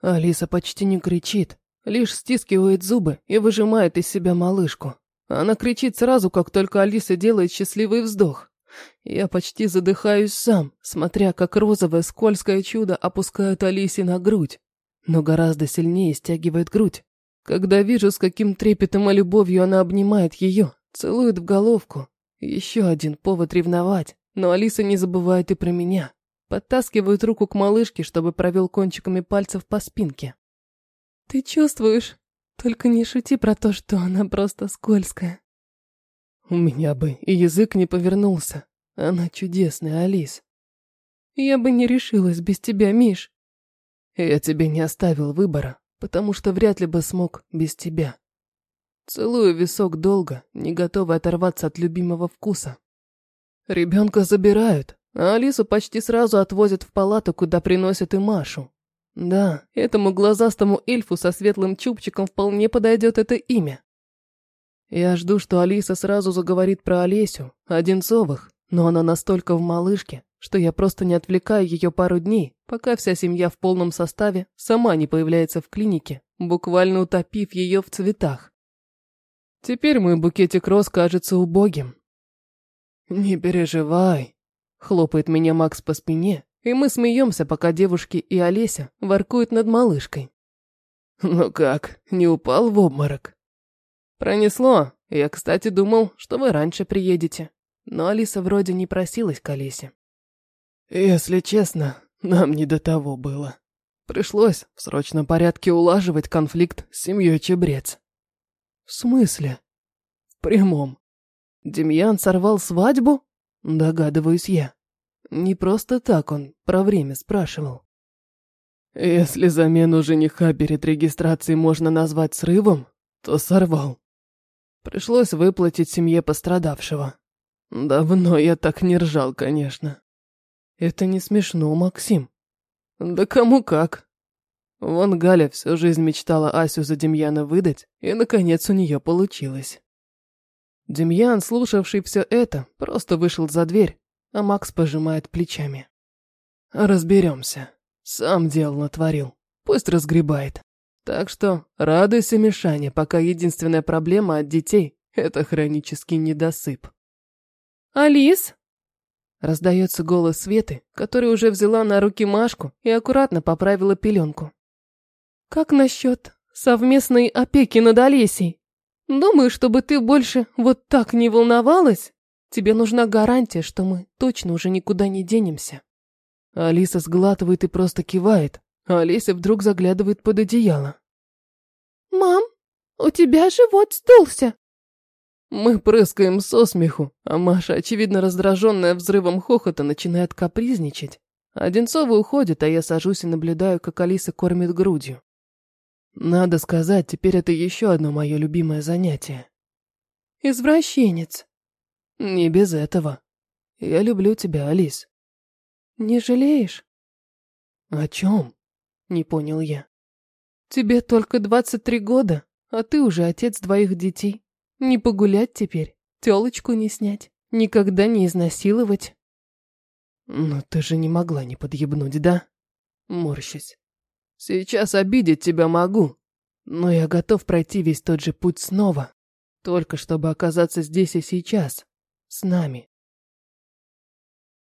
Алиса почти не кричит, лишь стискивает зубы и выжимает из себя малышку. Она кричит сразу, как только Алиса делает счастливый вздох. Я почти задыхаюсь сам, смотря, как розовое скользкое чудо опускают Алисе на грудь, но гораздо сильнее стягивает грудь. Когда вижу, с каким трепетом и любовью она обнимает ее, целует в головку. Еще один повод ревновать, но Алиса не забывает и про меня. Подтаскивает руку к малышке, чтобы провел кончиками пальцев по спинке. «Ты чувствуешь? Только не шути про то, что она просто скользкая». У меня бы и язык не повернулся. Она чудесная, Алис. Я бы не решилась без тебя, Миш. Я тебе не оставил выбора, потому что вряд ли бы смог без тебя. Целую висок долго, не готовый оторваться от любимого вкуса. Ребенка забирают, а Алису почти сразу отвозят в палату, куда приносят и Машу. Да, этому глазастому эльфу со светлым чубчиком вполне подойдет это имя. Я жду, что Алиса сразу заговорит про Олесю, Одинцовых, но она настолько в малышке, что я просто не отвлекаю ее пару дней, пока вся семья в полном составе сама не появляется в клинике, буквально утопив ее в цветах. Теперь мой букетик роз кажется убогим. «Не переживай», — хлопает меня Макс по спине, и мы смеемся, пока девушки и Олеся воркуют над малышкой. «Ну как, не упал в обморок?» «Пронесло. Я, кстати, думал, что вы раньше приедете. Но Алиса вроде не просилась к Олесе». «Если честно, нам не до того было. Пришлось в срочном порядке улаживать конфликт с семьей Чебрец». «В смысле?» «В прямом. Демьян сорвал свадьбу?» Догадываюсь я. Не просто так он про время спрашивал. Если замену жениха перед регистрацией можно назвать срывом, то сорвал. Пришлось выплатить семье пострадавшего. Давно я так не ржал, конечно. Это не смешно, Максим. Да кому как. Вон Галя всю жизнь мечтала Асю за Демьяна выдать, и, наконец, у нее получилось. Демьян, слушавший все это, просто вышел за дверь, а Макс пожимает плечами. Разберемся. Сам дел натворил. Пусть разгребает. Так что радуйся, Мишаня, пока единственная проблема от детей – это хронический недосып. «Алис?» Раздается голос Светы, которая уже взяла на руки Машку и аккуратно поправила пеленку. «Как насчет совместной опеки над Олесей?» Думаю, чтобы ты больше вот так не волновалась, тебе нужна гарантия, что мы точно уже никуда не денемся. Алиса сглатывает и просто кивает, а Олеся вдруг заглядывает под одеяло. «Мам, у тебя живот сдулся!» Мы прыскаем со смеху, а Маша, очевидно раздраженная взрывом хохота, начинает капризничать. Одинцова уходит, а я сажусь и наблюдаю, как Алиса кормит грудью. Надо сказать, теперь это еще одно мое любимое занятие. Извращенец. Не без этого. Я люблю тебя, Алис. Не жалеешь? О чем? Не понял я. Тебе только двадцать три года, а ты уже отец двоих детей. Не погулять теперь, телочку не снять, никогда не изнасиловать. Но ты же не могла не подъебнуть, да? Морщись. Сейчас обидеть тебя могу, но я готов пройти весь тот же путь снова, только чтобы оказаться здесь и сейчас, с нами.